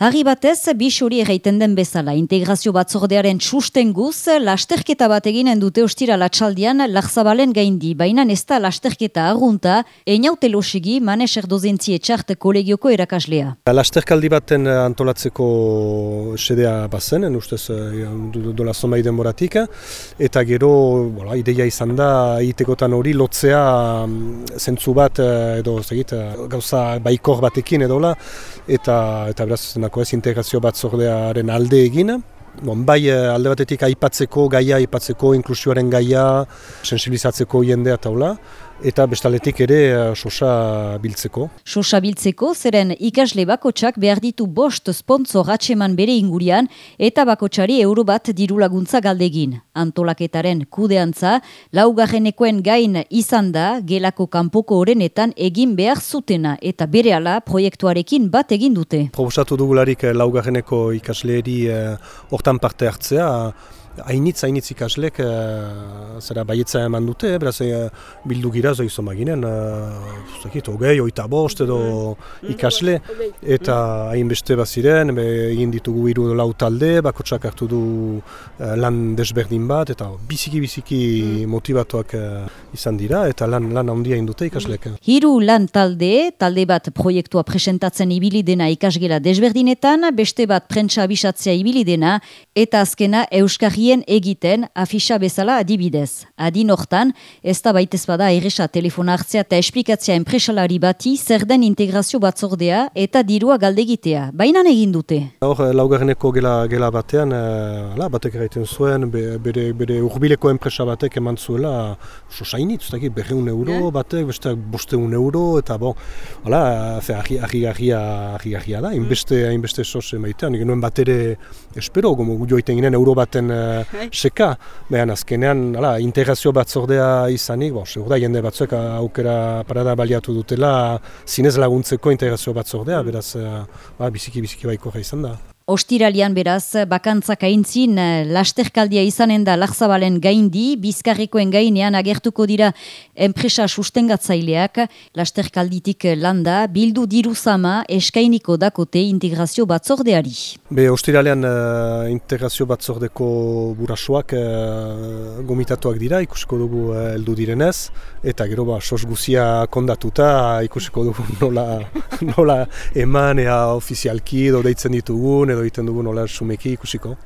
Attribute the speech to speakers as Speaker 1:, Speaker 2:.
Speaker 1: Harri batez, bisuri erraiten den bezala, integrazio batzordearen sustenguz, lasterketa bat eginen dute ostira latxaldian lagzabalen gaindi, baina ez da lasterketa argunta, einaute losigi manes erdozentzi etxart kolegioko erakaslea.
Speaker 2: Lasterkaldi baten antolatzeko sedea bazen, ustez dola zonbait denboratik, eta gero bola, ideia izan da, itekotan hori lotzea mm, zentzu bat edo zegit, gauza baikor batekin edola, eta eta beraz nako ez integrazio bat zordearen alde egin. Bon, bai alde batetik aipatzeko gaia, aipatzeko inklusioaren gaia, sensibilizatzeko jendea taula, eta bestaletik ere uh, sosa biltzeko.
Speaker 1: Sosa biltzeko, zeren ikasle bakotsak behar ditu bost sponsor atseman bere ingurian eta bakotsari euro bat diru laguntza galdegin. Antolaketaren kudeantza, laugarrenekoen gain izan da, gelako kanpoko horrenetan egin behar zutena eta bere ala proiektuarekin bat egin dute.
Speaker 2: Probosatu dugularik eh, laugarreneko ikasleeri eh, hortan parte hartzea, hainitz, hainitz ikaslek, uh, zera baietza eman dute, beraz uh, bildu gira zo izan maginen, uh, zakit, ogei, oita bost edo mm-hmm. ikasle, eta hainbeste baziren, be, egin ditugu hiru lau talde, bakotsak hartu du lan desberdin bat, eta biziki-biziki mm. motivatuak izan dira, eta lan lan handia indute ikaslek.
Speaker 1: Hiru lan talde, talde bat proiektua presentatzen ibili dena ikasgela desberdinetan, beste bat prentsa abisatzea ibili dena, eta azkena Euskarri egiten afisa bezala adibidez. Adin hortan, ez da baitez bada erresa telefona hartzea eta esplikatzea enpresalari bati zer den integrazio batzordea eta dirua galdegitea. Baina egin dute.
Speaker 2: Hor, eh, laugarreneko gela, gela batean, uh, ala, batek eraiten zuen, bere, bere urbileko enpresa batek eman zuela, sosainitz, berreun euro batek, beste bosteun euro, eta bon, ala, ahi, ahi, ahi, ahi, ahi, da, inbeste, inbeste sos emaitean, genuen bat ere, espero, gomo, joiten ginen euro baten uh, seka, behan azkenean ala, integrazio batzordea izanik, bo, segur da jende batzuek aukera parada baliatu dutela zinez laguntzeko integrazio batzordea, beraz uh, ba, biziki biziki baiko izan da.
Speaker 1: Ostiralian beraz, bakantzak aintzin, eh, lasterkaldia izanen da lagzabalen gaindi, bizkarrikoen gainean agertuko dira enpresa sustengatzaileak, lasterkalditik landa, bildu diru zama eskainiko dakote integrazio batzordeari.
Speaker 2: Be, ostiralean uh, integrazio batzordeko burasoak uh, gomitatuak dira, ikusiko dugu uh, eldu direnez, eta gero ba, sos guzia kondatuta, ikusiko dugu nola, nola eman ea ofizialki, edo deitzen ditugun, edo egiten dugu nola sumeki ikusiko.